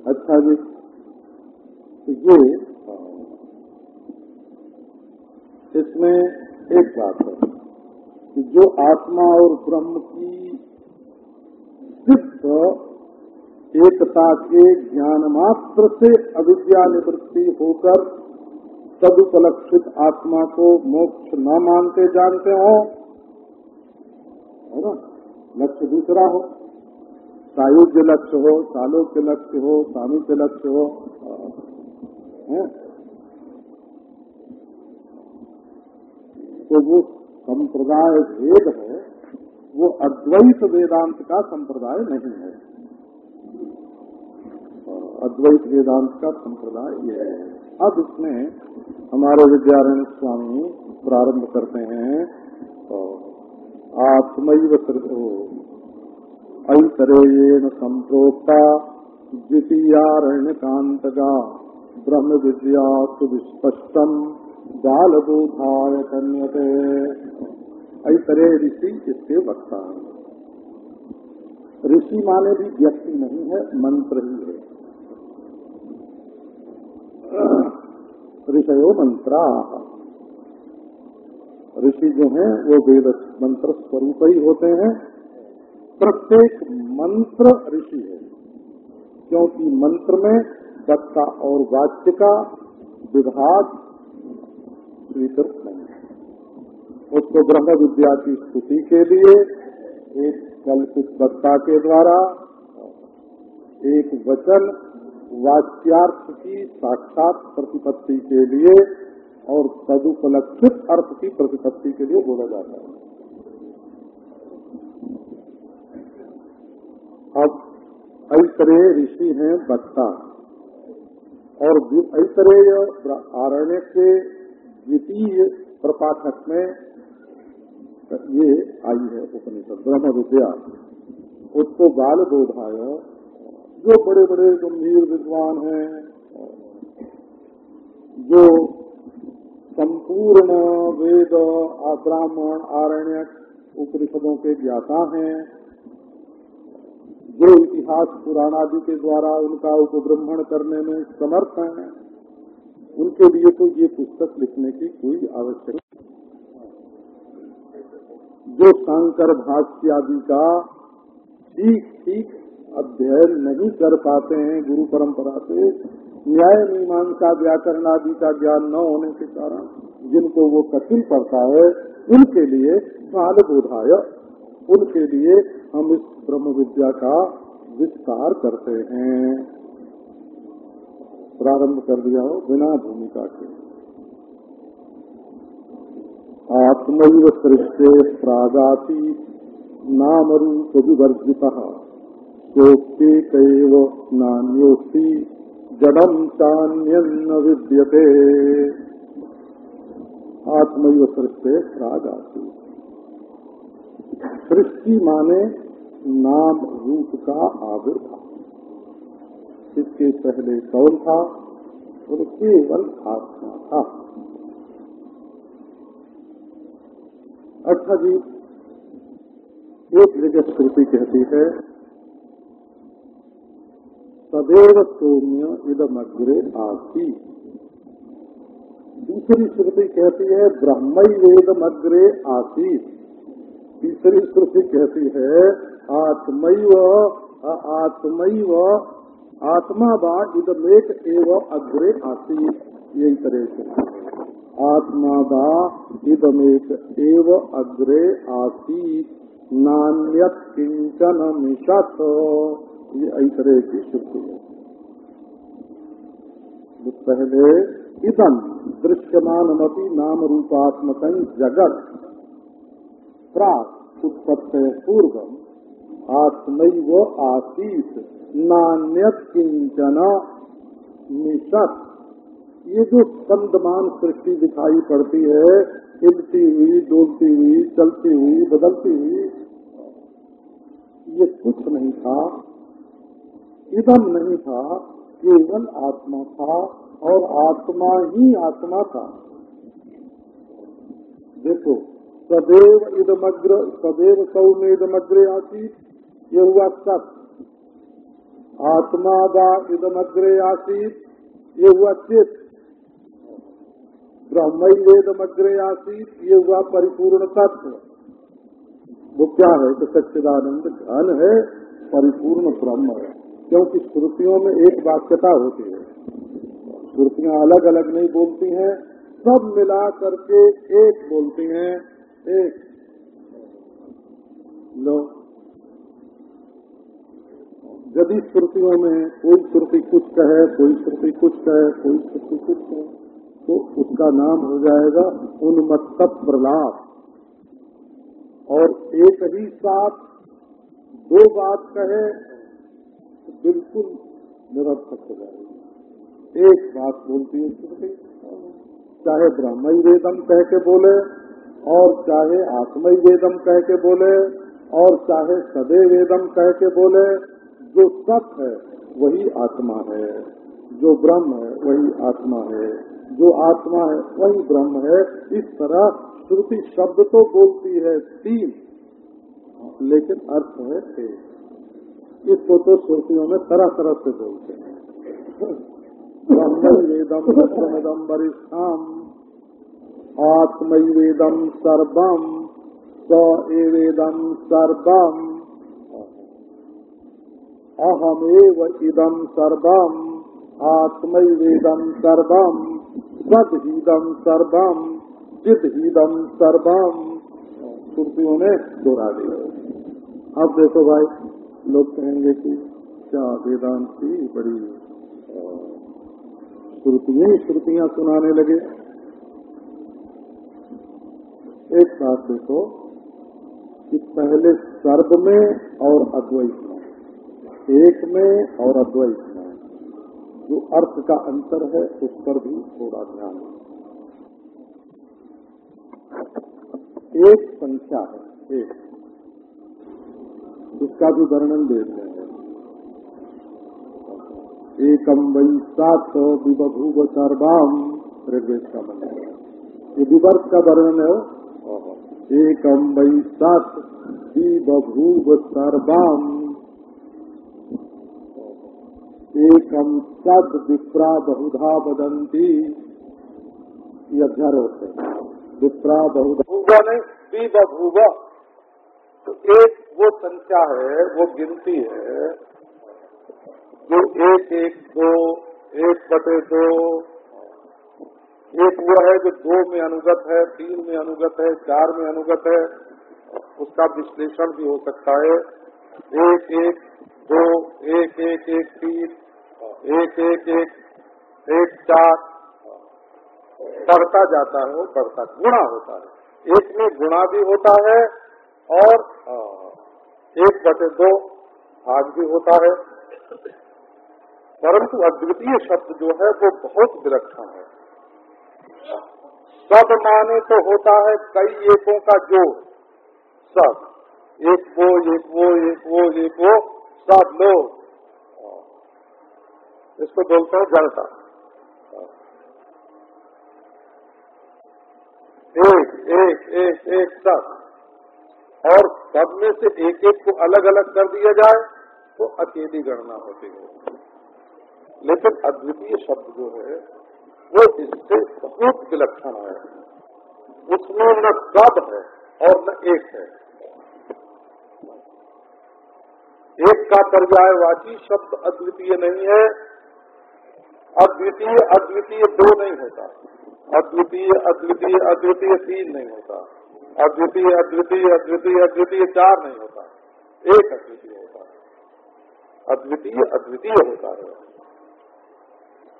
अच्छा जी तो ये, इसमें एक बात है कि जो आत्मा और ब्रह्म की सिद्ध एकता के ज्ञान मात्र से अविद्या निवृत्ति होकर सदुपलक्षित आत्मा को मोक्ष न मानते जानते हो, है ना? लक्ष्य दूसरा हो। सायुज्य लक्ष्य हो, सालोक्य लक्ष्य हो सामिप्य लक्ष्य हो। है? तो वो संप्रदाय भेद है, वो अद्वैत वेदांत का संप्रदाय नहीं है। अद्वैत वेदांत का संप्रदाय यह है। अब इसमें हमारे विद्यारण स्वामी प्रारंभ करते हैं आत्मैव ऐतरेण संप्रोक्ता द्वितीयारण्य कांतगा ब्रह्म विद्या सुविस्पष्टम बालबोधाय कन्यते ऐतरे ऋषि, इसके वक्ता। ऋषि माने भी व्यक्ति नहीं है, मंत्र ही है। ऋषयो मंत्रा। ऋषि जो हैं, वो वेद मंत्र स्वरूप ही होते हैं। प्रत्येक मंत्र ऋषि है। क्योंकि मंत्र में दत्ता और वाच्य का विभाग स्वीकृत नहीं उसको ब्रह्म विद्या की स्तुति के लिए, एक कल्पित वक्ता के द्वारा, एक वचन वाच्यार्थ की साक्षात प्रतिपत्ति के लिए और तदुपलक्षित अर्थ की प्रतिपत्ति के लिए बोला जाता है। अब ऐतरे ऋषि हैं वक्ता और ऐतरेय आरण्य के द्वितीय प्रपाठक में ये आई है उपनिषद ब्रह्म विद्या उसको बाल बोधाय जो बड़े बड़े गंभीर विद्वान हैं, जो संपूर्ण वेद ब्राह्मण आरण्य उपनिषदों के ज्ञाता हैं, जो इतिहास पुराण आदि के द्वारा उनका उपब्रह्मण करने में समर्थ हैं उनके लिए तो ये पुस्तक लिखने की कोई आवश्यकता जो शंकर भाष्य आदि का ठीक ठीक अध्ययन नहीं कर पाते हैं गुरु परंपरा से, न्याय मीमांसा, व्याकरण आदि का ज्ञान न होने के कारण जिनको वो कठिन पड़ता है, उनके लिए बाल बोधाय उनके लिए हम इस ब्रह्म विद्या का विस्तार करते हैं। प्रारंभ कर दिया हो बिना भूमिका के। आत्मैव सृष्टे प्रागाती नाम रूप विवर्जित सोक्ति कैव नान्योस्ति जडम चान्यन्न विद्यते। आत्मैव सृष्टे प्रागाती सृष्टि माने नाम रूप का आविर्भाव। इसके पहले कौन था? और केवल आत्मा था। अच्छा जी एक जगह श्रुति कहती है सदैव सौम्य इदमग्रे आसी दूसरी श्रुति कहती है ब्रह्म वेदमग्रे आसी तीसरी श्रुति कहती है, आत्मैव आत्मैव आत्मा बा इदमेक एव अग्रे आसी, यही तरह से। आत्मा बा इदमेक एव अग्रे आसी, नान्यत किंचन मिशत ये ऐ तरह की श्रुति है। पहले इदम दृश्यमानमपि नाम रूपात्मक जगत। प्राक उत्पत्ति पूर्वम आत्मैव आसीत। नान्यत किंचन निशत। ये जो स्कंदमान सृष्टि दिखाई पड़ती है, हिलती हुई डोलती हुई, चलती हुई, बदलती हुई, ये कुछ नहीं था। इदम नहीं था, केवल आत्मा था और आत्मा ही आत्मा था। देखो, सदैव इदमग्र, सदैव सौम्य आती ये हुआ सत्य आत्मा वा इदमग्रे आसीत ये हुआ चित ब्रह्म वेदमग्रे आसीत ये हुआ परिपूर्ण तत्व। वो क्या है? तो सच्चिदानंद घन है, परिपूर्ण ब्रह्म है। क्योंकि श्रुतियों में एक वाक्यता होती है। श्रुतियाँ अलग अलग नहीं बोलती हैं, सब मिला करके एक बोलती हैं, एक। लो। यदि श्रुतियों में कोई श्रुति कुछ कहे, कोई श्रुति कुछ कहे, कोई श्रुति कुछ कहे तो उसका नाम हो जाएगा उन्मत्त प्रलाप। और एक ही साथ दो बात कहे तो बिल्कुल निरर्थक हो जाएगी। एक बात बोलती है श्रुति, चाहे ब्रह्म वेदम कह के बोले, और चाहे आत्मय वेदम कह के बोले, और चाहे सदे वेदम कह के बोले जो सत है, वही आत्मा है। जो ब्रह्म है, वही आत्मा है। जो आत्मा है, वही ब्रह्म है। इस तरह श्रुति शब्द तो बोलती है तीन, लेकिन अर्थ है एक। इसको तो श्रुतियों में तरह तरह से बोलते हैं। ब्रह्मदम वरिष्ठम आत्मवेदम सर्वम स एवेदम सर्वम अहमेव इदम सर्वम आत्मवेदम सर्वम सदहीदम सर्वम चिदहीदम सर्वम। श्रुतियों ने दोहरा दिया अब देखो भाई, लोग कहेंगे कि क्या वेदांत की बड़ी श्रुतियाँ श्रुतियाँ सुनाने लगे। एक साथ देखो कि पहले सर्व में और अद्वैत। एक में और अद्वैत में। जो अर्थ का अंतर है, उस पर भी थोड़ा ध्यान एक संख्या है, एक। उसका भी वर्णन दे रहे हैं। एकम वही सात विबभूव सर्वाम ऋग्वेद का मंत्र ये विवर्त का वर्णन है एकम वही सात विबभूव सर्वाम एकम सद विप्रा बहुधा बदंती ये अध्यारोप है। विप्रा बहुधा नहीं बी बभूव तो एक वो संख्या है, वो गिनती है, जो एक एक दो, एक बटे दो। एक वो है जो दो में अनुगत है, तीन में अनुगत है, चार में अनुगत है। उसका विश्लेषण भी हो सकता है। एक एक, दो, एक एक एक, तीन एक एक एक एक चार। बढ़ता जाता है वो बढ़ता, गुणा होता है। एक में गुणा भी होता है और एक बटे दो भाग भी होता है। परंतु अद्वितीय शब्द जो है, वो बहुत विलक्षण है। सब माने तो होता है कई एकों का जोड़। सब। एक वो एक वो एक वो एक वो, सब लोग। इसको बोलते हैं जनता। एक एक एक एक सब और सब में से एक एक को अलग अलग कर दिया जाए तो अकेली गणना होती है। लेकिन अद्वितीय शब्द जो है, वो इससे बहुत विलक्षण है। उसमें न सब है और न एक है। एक का पर्यायवाची शब्द अद्वितीय नहीं है अद्वितीय अद्वितीय दो नहीं होता। अद्वितीय अद्वितीय अद्वितीय तीन नहीं होता। अद्वितीय अद्वितीय अद्वितीय अद्वितीय चार नहीं होता। एक अद्वितीय होता है। अद्वितीय अद्वितीय होता है।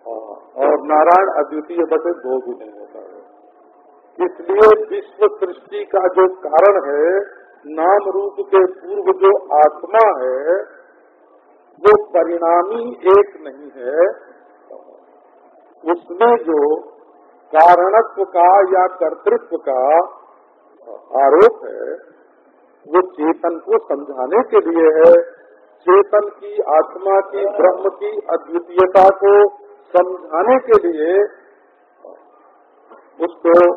और नारायण अद्वितीय बटे दो भी नहीं होता है। इसलिए विश्व सृष्टि का जो कारण है, नाम रूप के पूर्व जो आत्मा है, वो परिणामी एक नहीं है। उसमें जो कारणत्व का या कर्तृत्व का आरोप है, वो चेतन को समझाने के लिए है। चेतन की आत्मा की, ब्रह्म की अद्वितीयता को समझाने के लिए उसको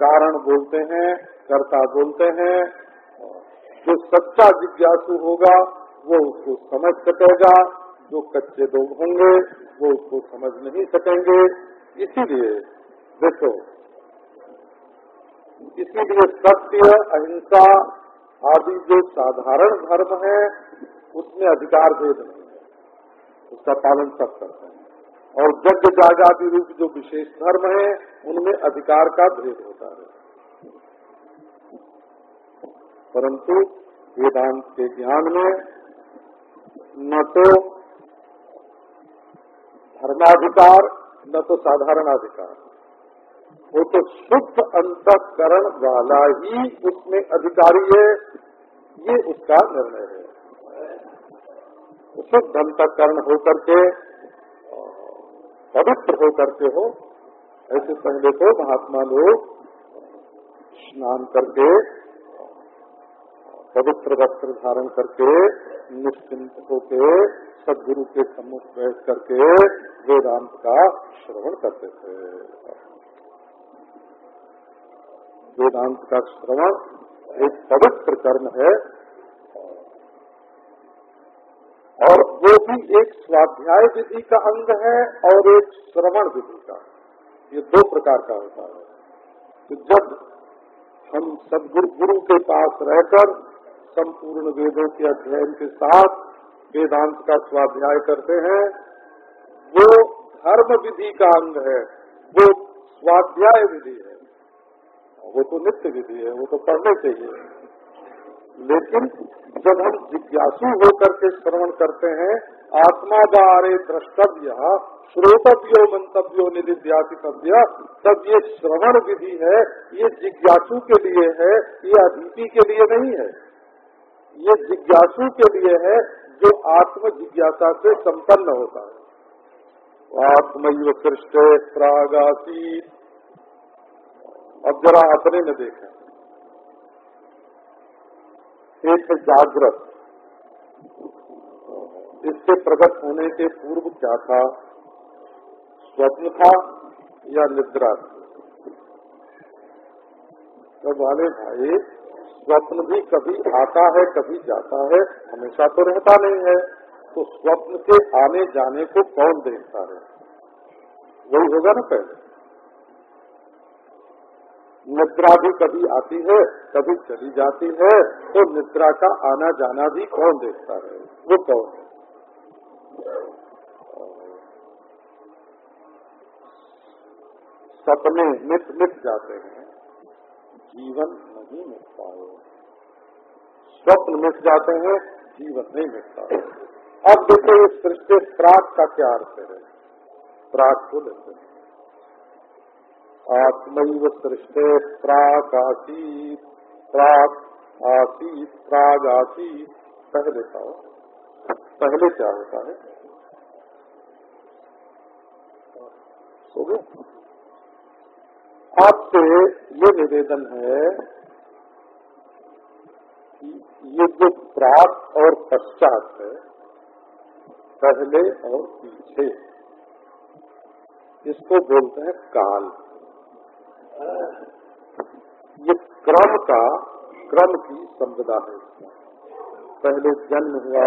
कारण बोलते हैं, कर्ता बोलते हैं। जो सच्चा जिज्ञासु होगा, वो उसको समझ सकेगा। जो कच्चे लोग होंगे, वो उसको समझ नहीं सकेंगे। इसीलिए देखो इसीलिए सत्य, अहिंसा आदि जो साधारण धर्म है, उसमें अधिकार भेद नहीं है। उसका पालन सब करते हैं। और यज्ञ जागादि रूप जो विशेष धर्म है, उनमें अधिकार का भेद होता है। परंतु वेदांत के ज्ञान में न तो धर्माधिकार, न तो साधारण अधिकार वो तो शुद्ध अंतकरण वाला ही उसमें अधिकारी है। ये उसका निर्णय है। शुद्ध अंतकरण होकर के, पवित्र होकर के हो, ऐसे पहले तो महात्मा लोग स्नान करके पवित्र वस्त्र धारण करके, निश्चिंत होके, सदगुरु के सम्मुख बैठ करके वेदांत का श्रवण करते थे। वेदांत का श्रवण एक पवित्र कर्म है। और वो भी एक स्वाध्याय विधि का अंग है और एक श्रवण विधि का। ये दो प्रकार का होता है। तो जब हम सदगुरु गुरु के पास रहकर संपूर्ण वेदों के अध्ययन के साथ वेदांत का स्वाध्याय करते हैं। वो धर्म विधि का अंग है। वो स्वाध्याय विधि है। वो तो नित्य विधि है, वो तो पढ़ने चाहिए। लेकिन जब हम जिज्ञासु होकर के श्रवण करते हैं आत्मा बारे द्रष्टव्य, श्रोतव्यो मंतव्यो निधिध्यासितव्य तब ये श्रवण विधि है, ये जिज्ञासु के लिए है, ये अतिथि के लिए नहीं है। ये जिज्ञासु के लिए है जो आत्म जिज्ञासा से संपन्न होता है। आत्मैव सृष्ट प्रागासी। अब जरा अपने में देखें। एक जागृत। इसके प्रकट होने के पूर्व क्या था? स्वप्न था या निद्रा? तो वाले भाई स्वप्न भी कभी आता है, कभी जाता है, हमेशा तो रहता नहीं है। तो स्वप्न के आने जाने को कौन देखता है? वही होगा ना पहले। निद्रा भी कभी आती है, कभी चली जाती है तो निद्रा का आना जाना भी कौन देखता है? वो कौन है? सपने मिट मिट जाते हैं, जीवन नहीं मिटता है स्वप्न मिट जाते हैं, जीवन नहीं मिटता है अब देखो, इस सृष्टि प्राग का क्या अर्थ है? प्राग को लेते हैं। आत्मैव सृष्टे प्राग आसीत प्राग आसीत प्राग आसीत। पहले का पहले क्या होता है? आपसे ये निवेदन है ये जो प्राप्त और पश्चात है पहले और पीछे। इसको बोलते हैं काल। ये क्रम का, क्रम की संपदा है पहले जन्म हुआ,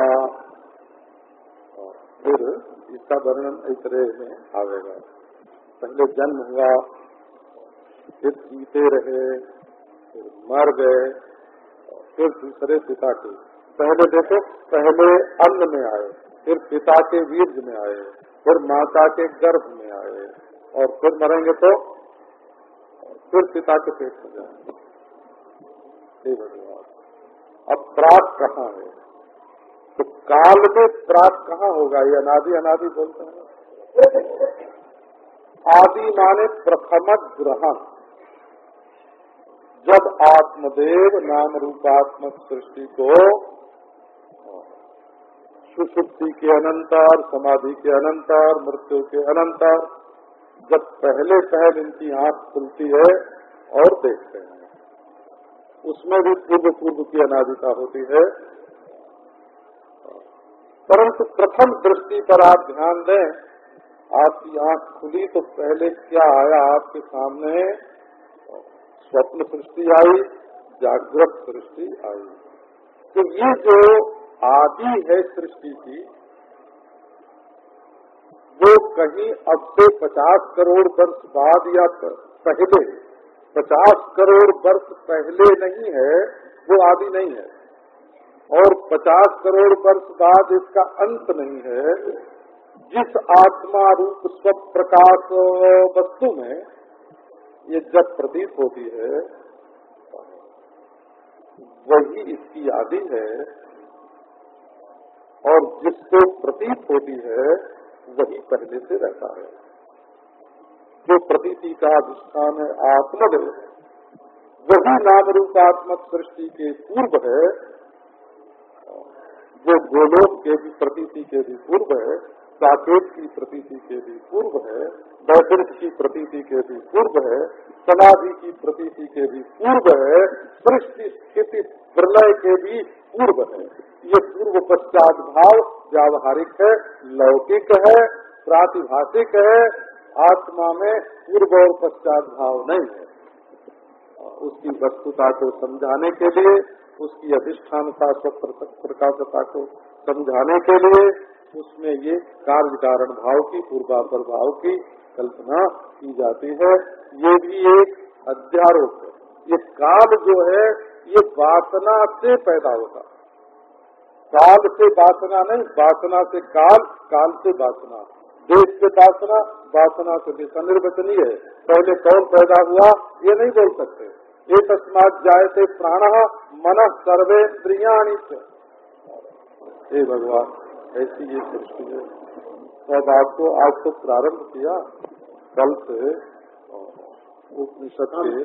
फिर इसका वर्णन ऐतरे में आवेगा। पहले जन्म हुआ, फिर जीते रहे, फिर मर गए फिर दूसरे पिता के। पहले देखो, पहले अन्न में आए, फिर पिता के वीर्ज में आए, फिर माता के गर्भ में आए, और फिर मरेंगे तो फिर पिता के पेट में जाएँगे। अब प्राप्त कहाँ है? तो काल में प्राप्त कहाँ होगा? ये अनादि अनादि बोलते हैं आदि माने प्रथम ग्रहण। जब आत्मदेव नाम रूपात्मक सृष्टि को सुसुप्ति के अनंतर, समाधि के अनंतर, मृत्यु के अनंतर, जब पहले पहल इनकी आँख खुलती है और देखते हैं। उसमें भी पूर्व पूर्व की अनादिता होती है। परंतु प्रथम दृष्टि पर आप ध्यान दें, आपकी आँख खुली तो पहले क्या आया आपके सामने? स्वप्न सृष्टि आई, जागृत सृष्टि आई। तो ये जो आदि है सृष्टि की, वो कहीं अब से पचास करोड़ वर्ष बाद या पहले, पचास करोड़ वर्ष पहले नहीं है, वो आदि नहीं है। और पचास करोड़ वर्ष बाद इसका अंत नहीं है, जिस आत्मा रूप स्व प्रकाश वस्तु में ये जब प्रतीत होती है, वही इसकी आदि है और जिसको प्रतीत होती है, वही पहले से रहता है। जो प्रतीति का अधिष्ठान है आत्मदेव वही नाम रूपात्मक सृष्टि के पूर्व है, जो गोलोक के भी प्रतीति के भी पूर्व है साकेत की प्रतीति के भी पूर्व है वैकुंठ की प्रतीति के भी पूर्व है, समाधि की प्रतीति के भी पूर्व है, सृष्टि, स्थिति, प्रलय के भी पूर्व है। ये पूर्व पश्चात भाव व्यावहारिक है, लौकिक है, प्रातिभाषिक है, आत्मा में पूर्व और पश्चात भाव नहीं है। उसकी वस्तुता को समझाने के लिए, उसकी अधिष्ठानता प्रकाशता को समझाने के लिए उसमें ये कार्य कारण भाव की, पूर्वापर भाव की कल्पना की जाती है। ये भी एक अध्यारोप है। ये काल जो है, ये वासना से पैदा होता काल से वासना नहीं, वासना से काल काल से वासना। देश से वासना वासना से भी सनिर्वचनीय है। पहले कौन पैदा हुआ, ये नहीं बोल सकते। ये तस्मात जाए थे प्राण, मन सर्वेन्द्रियाणी हे भगवान। ऐसी ये सृष्टि है। अब आपको आज तो प्रारंभ किया कल से उपनिषद के